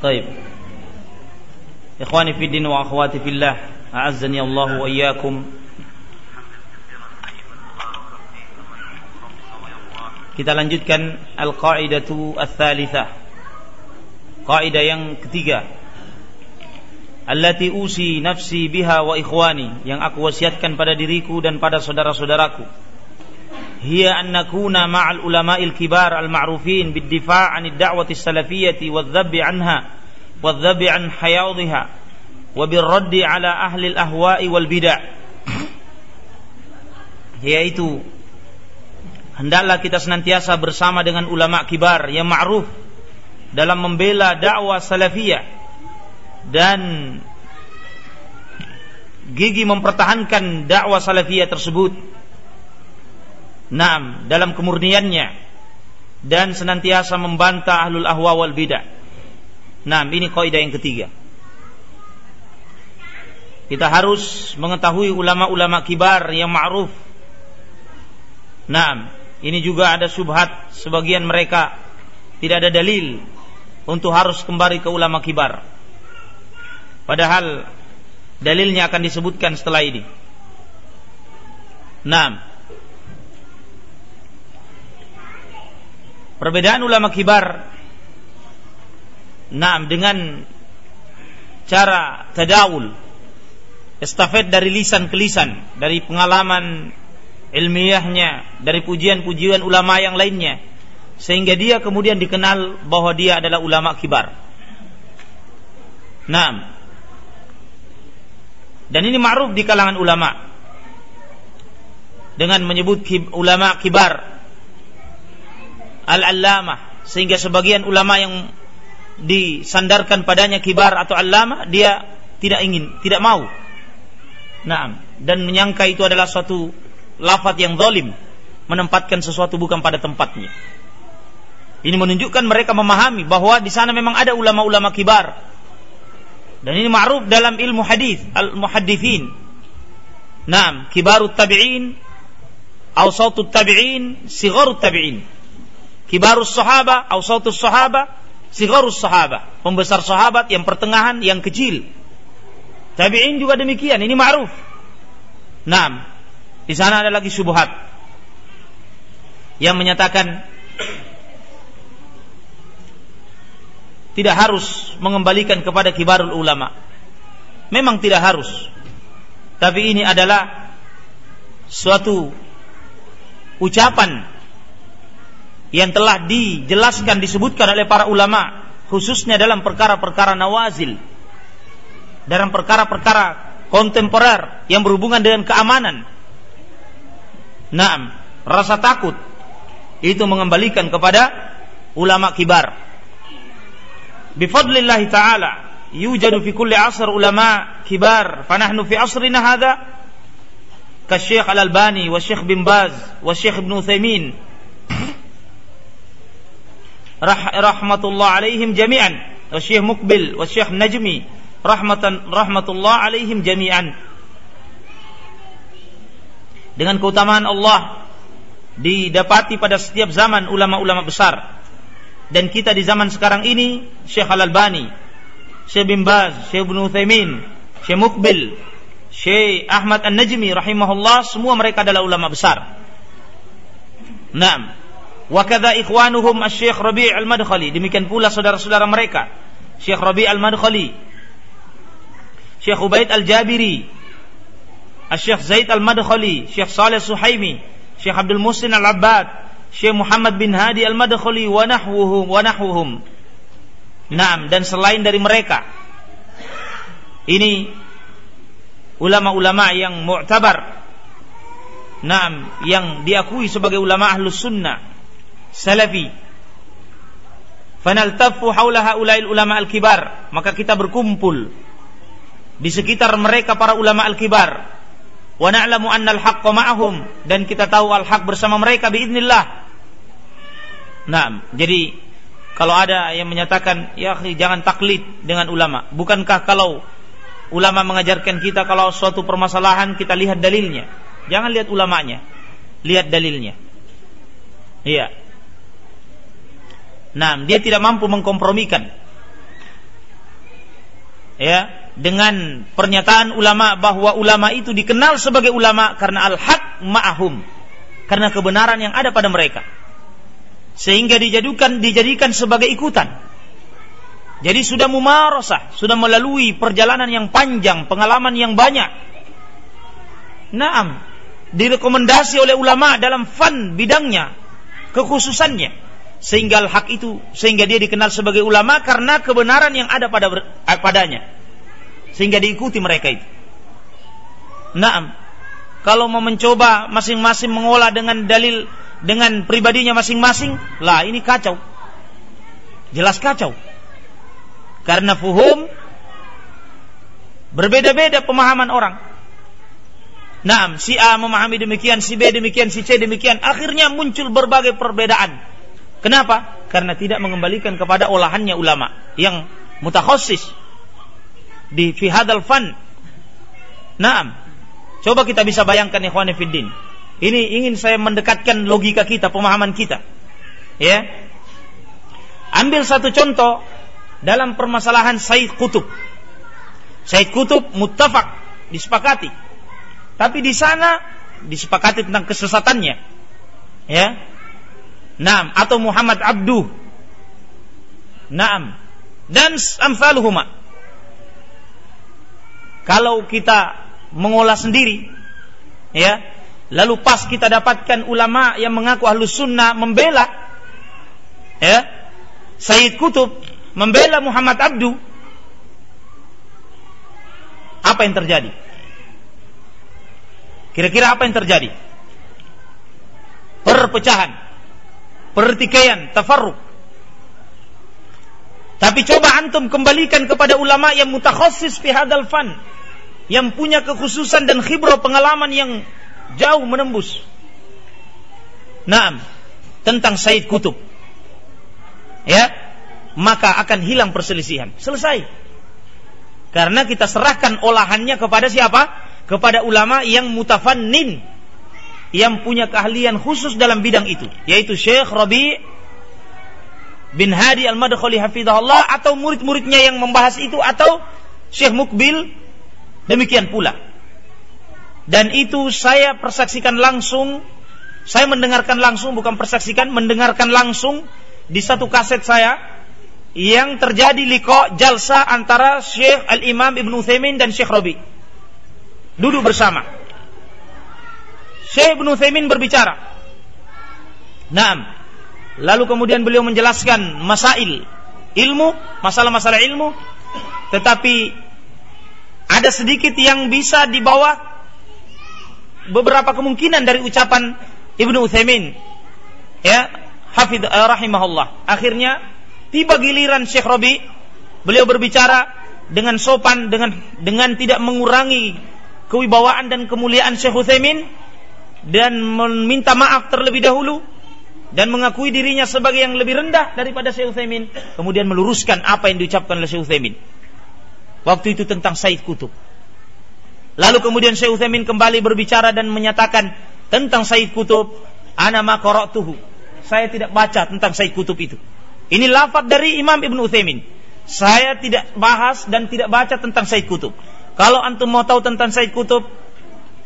Taib. Ikhwani fi din wa akhwati fillah, a'azzani Allah wa iyyakum. Kita lanjutkan al-qa'idatu ats-tsalitsah. Kaidah yang ketiga. Allati usi nafsi biha wa ikhwani, yang aku wasiatkan pada diriku dan pada saudara-saudaraku Hiya an nakuna ma'al ulama'il kibar al-ma'rufin Bid-difa' anid da'wati salafiyati Wadzabi anha Wadzabi an hayawdiha Wabirraddi ala ahli al-ahwa'i wal bid'ah Yaitu hendaklah kita senantiasa bersama dengan ulama kibar yang ma'ruf dalam membela dakwah salafiyah dan gigi mempertahankan dakwah salafiyah tersebut. Naam, dalam kemurniannya dan senantiasa membantah ahlul ahwa wal bidah. Naam, ini kaidah yang ketiga. Kita harus mengetahui ulama-ulama kibar yang ma'ruf. Naam, ini juga ada subhat sebagian mereka tidak ada dalil untuk harus kembali ke ulama kibar. Padahal dalilnya akan disebutkan setelah ini. Nah, perbedaan ulama kibar, nah dengan cara tadawul, estafet dari lisan ke lisan, dari pengalaman ilmiahnya dari pujian-pujian ulama yang lainnya sehingga dia kemudian dikenal bahwa dia adalah ulama kibar. Naam. Dan ini ma'ruf di kalangan ulama. Dengan menyebut kib, ulama kibar al-allamah sehingga sebagian ulama yang disandarkan padanya kibar atau allama dia tidak ingin, tidak mau. Naam, dan menyangka itu adalah suatu lafat yang zalim menempatkan sesuatu bukan pada tempatnya. Ini menunjukkan mereka memahami bahwa di sana memang ada ulama-ulama kibar. Dan ini ma'ruf dalam ilmu hadis, al-muhaddithin. Naam, kibarut tabi'in, awsatut tabi'in, sigharut tabi'in. Kibarus sahaba, awsatus sahaba, sigharus sahaba. Pembesar sahabat yang pertengahan, yang kecil. Tabi'in juga demikian, ini ma'ruf. Naam, di sana ada lagi syubhat yang menyatakan tidak harus mengembalikan kepada kibarul ulama. Memang tidak harus. Tapi ini adalah suatu ucapan yang telah dijelaskan disebutkan oleh para ulama khususnya dalam perkara-perkara nawazil dalam perkara-perkara kontemporer yang berhubungan dengan keamanan Naam, rasa takut itu mengembalikan kepada ulama kibar. bifadlillahi taala yujadu fi kulli asr ulama kibar, fanahnu fi asrina hadha kasyikh Al-Albani wa syikh bin Baz wa syikh Ibn Uthaymin rah rahmatullah alaihim jami'an. Syekh Mukbil wa Syekh Najmi rahmatan rahmatullah alaihim jami'an. Dengan keutamaan Allah didapati pada setiap zaman ulama-ulama besar. Dan kita di zaman sekarang ini Syekh Al-Albani Syekh Bin Baz Syekh Ibn Uthaymin Syekh Mukbil Syekh Ahmad An-Najmi rahimahullah semua mereka adalah ulama besar. Naam wa kadza ikhwanuhum Syekh Rabi' Al-Madkhali. Demikian pula saudara-saudara mereka. Syekh Rabi' Al-Madkhali. Syekh Ubaid Al-Jabiri. Syekh Zaid Al-Madkhali, Syekh Saleh Suhaimi, Syekh Abdul Musin Al-Abbad, Syekh Muhammad bin Hadi Al-Madkhali wa nahwuhum wa nahwuhum. Naam dan selain dari mereka. Ini ulama-ulama yang mu'tabar. Naam, yang diakui sebagai ulama ahlus sunnah salafi. Fanaltafu haula haula'il ulama al-kibar, maka kita berkumpul di sekitar mereka para ulama al-kibar wa na'lamu anna al-haqqa ma'ahum dan kita tahu al-haq bersama mereka biidznillah. Nah, jadi kalau ada yang menyatakan ya jangan taklid dengan ulama, bukankah kalau ulama mengajarkan kita kalau suatu permasalahan kita lihat dalilnya. Jangan lihat ulamanya, lihat dalilnya. Iya. Nah, dia tidak mampu mengkompromikan. ya dengan pernyataan ulama bahwa ulama itu dikenal sebagai ulama karena al-haq ma'ahum karena kebenaran yang ada pada mereka. Sehingga dijadikan dijadikan sebagai ikutan. Jadi sudah mumarasah sudah melalui perjalanan yang panjang pengalaman yang banyak. Naam direkomendasi oleh ulama dalam fan bidangnya kekhususannya sehingga hak itu sehingga dia dikenal sebagai ulama karena kebenaran yang ada pada eh, padanya sehingga diikuti mereka itu. Naam. Kalau mau mencoba masing-masing mengolah dengan dalil dengan pribadinya masing-masing, lah ini kacau. Jelas kacau. Karena fuhum berbeda-beda pemahaman orang. Naam, si A memahami demikian, si B demikian, si C demikian. Akhirnya muncul berbagai perbedaan Kenapa? Karena tidak mengembalikan kepada olahannya ulama yang mutakhasis di fi hadzal fan. Naam. Coba kita bisa bayangkan ikhwan fiddin. Ini ingin saya mendekatkan logika kita, pemahaman kita. Ya. Ambil satu contoh dalam permasalahan Said Kutub. Said Kutub muttafaq disepakati. Tapi di sana disepakati tentang kesesatannya. Ya, Naam atau Muhammad Abdu. Naam. Dan amsaluhuma. Kalau kita mengolah sendiri ya, lalu pas kita dapatkan ulama yang mengaku ahlus sunnah membela ya, Sayyid Kutub membela Muhammad Abdu apa yang terjadi? Kira-kira apa yang terjadi? Perpecahan pertikaian, tafarruq. Tapi coba antum kembalikan kepada ulama yang mutakhassis fi hadal fan, yang punya kekhususan dan khibrah pengalaman yang jauh menembus. Naam, tentang Said Kutub. Ya, maka akan hilang perselisihan. Selesai. Karena kita serahkan olahannya kepada siapa? Kepada ulama yang mutafannin, yang punya keahlian khusus dalam bidang itu, yaitu Syekh Rabi bin Hadi Al-Madkhali hafizahullah atau murid-muridnya yang membahas itu atau Syekh Mukbil demikian pula. Dan itu saya persaksikan langsung, saya mendengarkan langsung bukan persaksikan, mendengarkan langsung di satu kaset saya yang terjadi liko jalsa antara Syekh Al-Imam Ibn Uthaymin dan Syekh Rabi. Duduk bersama Syekh Ibn Uthaymin berbicara. Naam. Lalu kemudian beliau menjelaskan masail ilmu, masalah-masalah ilmu, tetapi ada sedikit yang bisa dibawa beberapa kemungkinan dari ucapan Ibnu Uthaymin. Ya, hafidh uh, rahimahullah. Akhirnya tiba giliran Syekh Robi, beliau berbicara dengan sopan dengan dengan tidak mengurangi kewibawaan dan kemuliaan Syekh Uthaymin dan meminta maaf terlebih dahulu dan mengakui dirinya sebagai yang lebih rendah daripada Syekh Utsaimin, kemudian meluruskan apa yang diucapkan oleh Syekh Utsaimin. Waktu itu tentang Said Kutub. Lalu kemudian Syekh Utsaimin kembali berbicara dan menyatakan tentang Said Kutub, ana ma. Saya tidak baca tentang Said Kutub itu. Ini lafaz dari Imam Ibn Utsaimin. Saya tidak bahas dan tidak baca tentang Said Kutub. Kalau antum mau tahu tentang Said Kutub,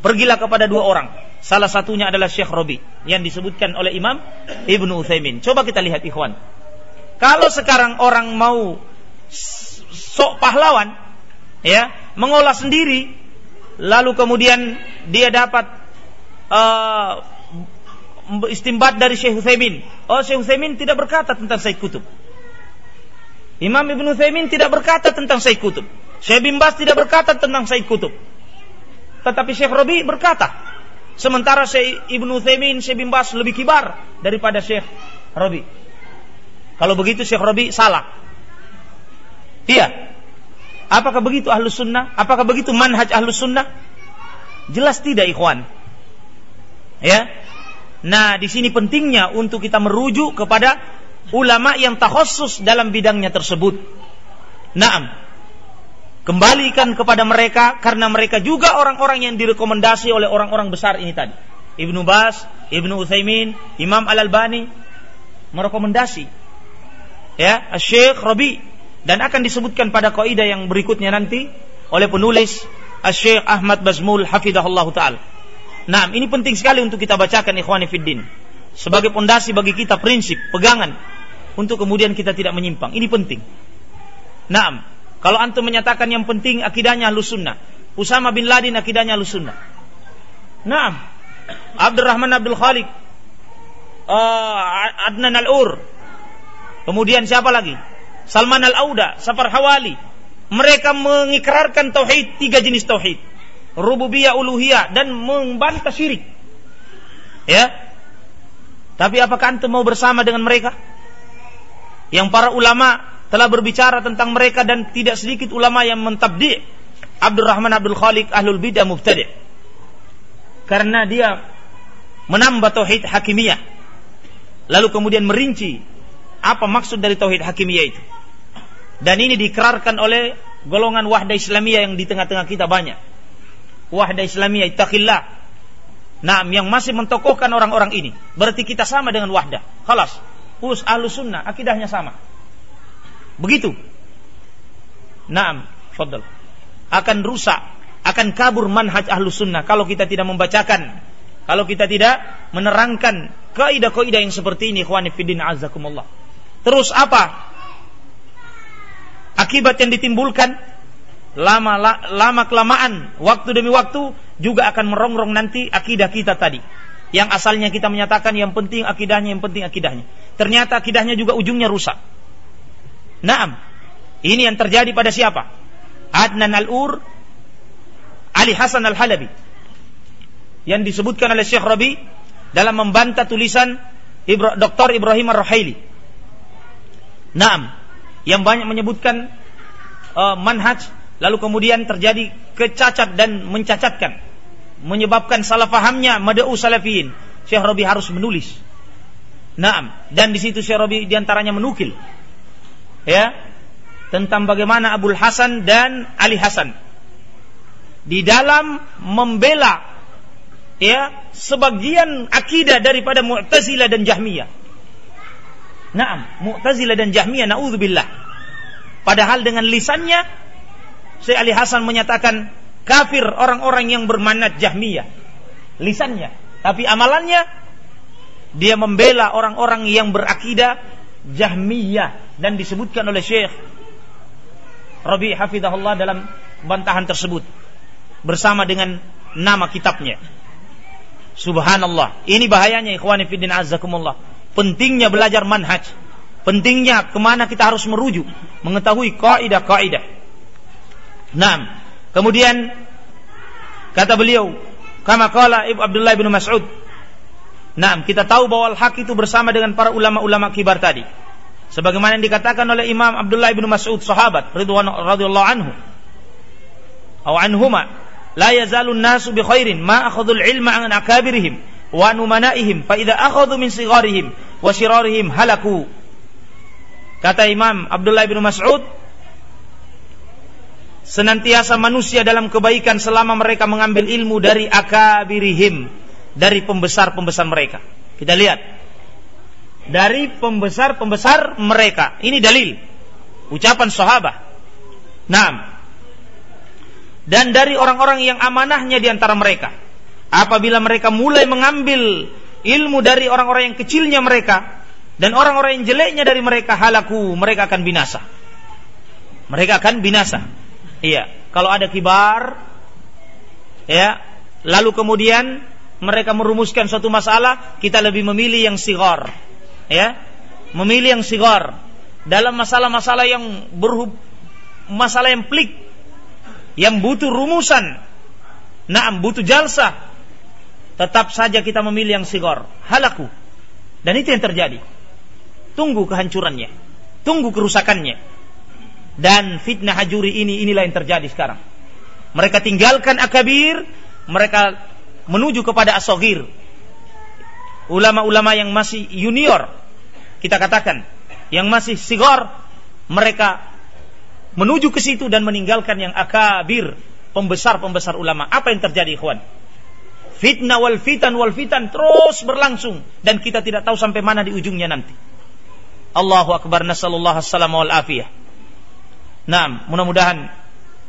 pergilah kepada dua orang Salah satunya adalah Syekh Robi yang disebutkan oleh Imam Ibnu Utsaimin. Coba kita lihat ikhwan. Kalau sekarang orang mau sok pahlawan ya, mengolah sendiri lalu kemudian dia dapat uh, istimbat dari Syekh Utsaimin. Oh, Syekh Utsaimin tidak berkata tentang Said Kutub. Imam Ibnu Utsaimin tidak berkata tentang Said Kutub. Syekh bin Bas tidak berkata tentang Said Kutub. Tetapi Syekh Robi berkata Sementara Syekh Ibnu Utsaimin, Syekh bin Bas lebih kibar daripada Syekh Rabi. Kalau begitu Syekh Rabi salah. Iya. Apakah begitu ahlus sunnah? Apakah begitu manhaj ahlus sunnah? Jelas tidak ikhwan. Ya. Nah, di sini pentingnya untuk kita merujuk kepada ulama yang takhusus dalam bidangnya tersebut. Naam kembalikan kepada mereka karena mereka juga orang-orang yang direkomendasi oleh orang-orang besar ini tadi. Ibnu Bas, Ibnu Utsaimin, Imam Al Albani merekomendasi. Ya, Syekh Rabi dan akan disebutkan pada kaidah yang berikutnya nanti oleh penulis Syekh Ahmad Bazmul hafizahullah taala. Nah, ini penting sekali untuk kita bacakan ikhwani fiddin sebagai pondasi bagi kita prinsip, pegangan untuk kemudian kita tidak menyimpang. Ini penting. Nah, kalau antum menyatakan yang penting akidahnya Ahlussunnah, Usama bin Laden akidahnya Ahlussunnah. Nah, Abdurrahman Abdul Khalik, uh, Adnan Al-Ur, kemudian siapa lagi? Salman Al-Auda, Safar Hawali. Mereka mengikrarkan tauhid, tiga jenis tauhid. Rububiyah, uluhiyah dan membantah syirik. Ya. Tapi apakah antum mau bersama dengan mereka? Yang para ulama telah berbicara tentang mereka dan tidak sedikit ulama yang mentabdi' Abdurrahman Abdul Khalik Ahlul Bidah Mubtadi' karena dia menambah tauhid hakimiyah lalu kemudian merinci apa maksud dari tauhid hakimiyah itu dan ini dikerarkan oleh golongan wahda Islamiyah yang di tengah-tengah kita banyak. Wahda Islamiyah ittaqillah. Nah, yang masih mentokohkan orang-orang ini. Berarti kita sama dengan wahda. Khalas. Us ahlu sunnah, akidahnya sama. Begitu. Naam, fadl. Akan rusak, akan kabur manhaj ahlu sunnah kalau kita tidak membacakan, kalau kita tidak menerangkan kaidah-kaidah yang seperti ini, ikhwani fiddin azakumullah. Terus apa? akibat yang ditimbulkan lama lama kelamaan waktu demi waktu juga akan merongrong nanti akidah kita tadi yang asalnya kita menyatakan yang penting akidahnya yang penting akidahnya ternyata akidahnya juga ujungnya rusak Naam. Ini yang terjadi pada siapa? Adnan Al-Ur Ali Hasan Al-Halabi. Yang disebutkan oleh Syekh Rabi dalam membantah tulisan Dr. Ibrahim Ar-Ruhaili Naam. Yang banyak menyebutkan uh, manhaj lalu kemudian terjadi kecacat dan mencacatkan. Menyebabkan salah fahamnya mad'u salafiyin. Syekh Rabi harus menulis. Naam. Dan di situ Syekh Rabi di antaranya menukil ya tentang bagaimana Abdul Hasan dan Ali Hasan di dalam membela ya sebagian akidah daripada Mu'tazilah dan Jahmiyah Naam, Mu'tazilah dan Jahmiyah naudzubillah. Padahal dengan lisannya Syekh Ali Hasan menyatakan kafir orang-orang yang bermanat Jahmiyah. Lisannya, tapi amalannya dia membela orang-orang yang berakidah Jahmiyah dan disebutkan oleh Syekh Rabi Hafidahullah dalam bantahan tersebut bersama dengan nama kitabnya. Subhanallah. Ini bahayanya ikhwani fiddin azzakumullah pentingnya belajar manhaj, pentingnya ke mana kita harus merujuk, mengetahui kaidah-kaidah. Nah, kemudian kata beliau, kama kala Ibu Abdullah bin Mas'ud. Nah, kita tahu bahwa al-haq itu bersama dengan para ulama-ulama kibar tadi. Sebagaimana yang dikatakan oleh Imam Abdullah bin Mas'ud sahabat radhiyallahu anhu. Atau anhuma, la yazalun nasu bi khairin ma akhadul ilma an akabirihim wa numanaihim fa idza akhadhu min sigharihim wa shirarihim halaku kata Imam Abdullah bin Mas'ud senantiasa manusia dalam kebaikan selama mereka mengambil ilmu dari akabirihim dari pembesar-pembesar mereka. Kita lihat. Dari pembesar-pembesar mereka. Ini dalil. Ucapan sahabat nah dan dari orang-orang yang amanahnya di antara mereka. Apabila mereka mulai mengambil ilmu dari orang-orang yang kecilnya mereka dan orang-orang yang jeleknya dari mereka halaku mereka akan binasa. Mereka akan binasa. Iya. Kalau ada kibar ya lalu kemudian mereka merumuskan suatu masalah kita lebih memilih yang sigar ya memilih yang sigar dalam masalah-masalah yang berhub masalah yang pelik yang butuh rumusan nah butuh jalsa tetap saja kita memilih yang sigor, halaku. Dan itu yang terjadi. Tunggu kehancurannya, tunggu kerusakannya. Dan fitnah hajuri ini inilah yang terjadi sekarang. Mereka tinggalkan akabir, mereka menuju kepada asogir. Ulama-ulama yang masih junior, kita katakan, yang masih sigor, mereka menuju ke situ dan meninggalkan yang akabir, pembesar-pembesar ulama. Apa yang terjadi, ikhwan? Fitnah wal fitan wal fitan terus berlangsung dan kita tidak tahu sampai mana di ujungnya nanti. Allahu akbar nasallallahu alaihi wal afiyah. Nah, mudah-mudahan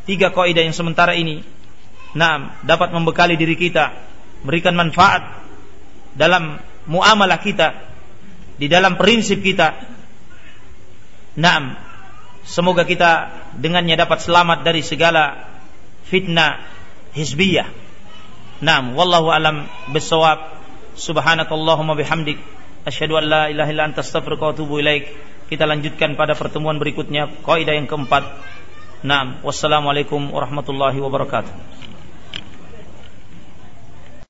tiga kaidah yang sementara ini nah dapat membekali diri kita, berikan manfaat dalam muamalah kita, di dalam prinsip kita. Naam, semoga kita dengannya dapat selamat dari segala fitnah hizbiyah. Naam, wallahu alam bisawab. Subhanakallahumma bihamdik asyhadu an la ilaha illa anta astaghfiruka wa atubu ilaik. Kita lanjutkan pada pertemuan berikutnya kaidah yang keempat. Naam, wassalamualaikum warahmatullahi wabarakatuh.